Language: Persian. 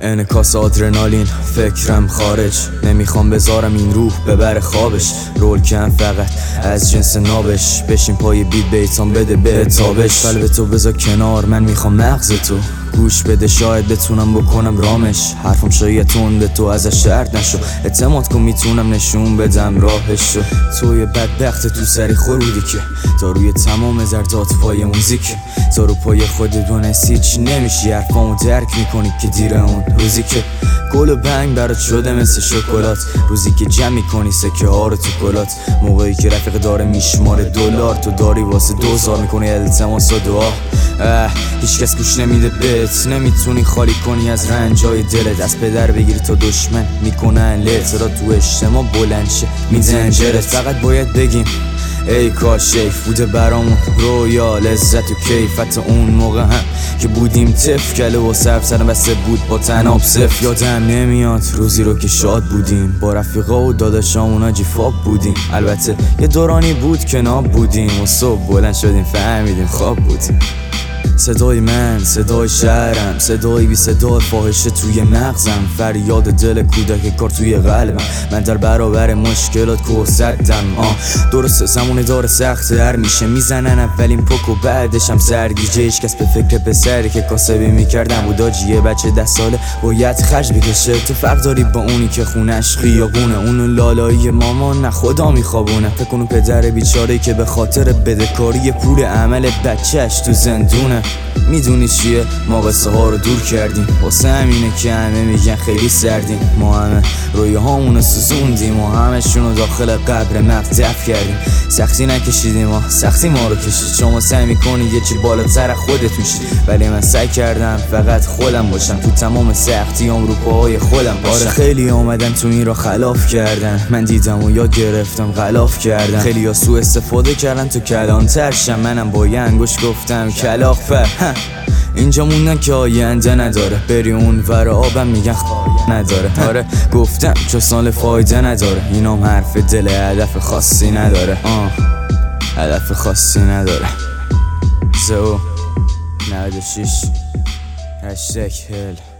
انکاس آدرنالین فکرم خارج. نمی‌خوام بذارم این روح ببر خوابش. رول کن فقط از جنس نابش. بشین پای بیت بیتان بده به تابش. قلب تو بذار کنار من می‌خوام مغز تو. گوش بده شاید بتونم بکنم رامش. حرفم شاید تونده تو ازش شرط نشو. اعتماد کن می‌تونم نشون بدم راهشو. توی بدبخت تو سری خورودی که تا روی تمام زردات پای موزیک تا رو پای خود دونستی چی نمیشی. حرفامو درک می‌کنی که دیره اون روزی که گل و بنگ برات شده مثل شکلات. روزی که جمع می‌کنی سکه ها رو تو کلات. موقعی که رفیق داره میشماره دلار. تو داری واسه دوزار می‌کنی التماس و دعا. هیچکس گوش نمیده بهت. نمی‌تونی خالی کنی از رنجای دلت. از پدر بگیری تا دشمن می‌کنن. لت صدا تو اجتماع بلند شه. فقط باید بگیم ای کاش شیف بوده برامون رویا لذت و کیفت اون موقع هم که بودیم تف کله و سر سر بسته بود با تناب صف یادم نمیاد روزی رو که شاد بودیم. با رفیقا و داداشامون آجی فاب بودیم. البته یه دورانی بود که ناب بودیم. و صبح بلند شدیم فهمیدیم خواب بودیم. صدای من صدای شهرم صدای بی صدای فاحشه توی مغزم. فریاد دل کودک کار توی قلبم. من در برابر مشکلات کوسدم آه درست زمونه داره سخت هر میشه. می‌زنن اولین پک و بعدشم سرگیجه. هیچ کس به فکر پسری که کاسبی می‌کردم بود. آجیه بچه ده ساله باید خرج بکشه. تو فرق داری با اونی که خونش خیابونه اونو لالایی مامان؟ نه خدا میخوابونه. فکر پدر بیچاره که به خاطر بدهکاری پول عمل بچهش تو زندونه. می‌دونی چیه؟ ما قصه ها رو دور کردیم. واسه همینه که همه میگن خیلی سردیم. ما همه روی هامونو سوزوندیم و همشون داخل قبر مغز دف کردیم. سختی نکشیدیم ما. سختی ما رو کشید. شما سعی می‌کنی یه چی بالاتر خودت میشی. ولی من سعی کردم فقط خودم باشم. تو تمام سختی هم رو پاهای خودم باشم. آره خیلی آمدن تو این را خلاف کردن. من دیدم و یاد گرفتم غلاف کردن خیلی ها سو استفاده کردن تو کلان ترشم منم با یه انگوش گفتم کلاف اینجا موندن که آینده نداره. بری اون ور آبم میگن نداره. آره گفتم چه سال فایده نداره. اینام حرف دل هدف خاصی نداره. آه هدف خاصی نداره. زو 96 هشتگ هل.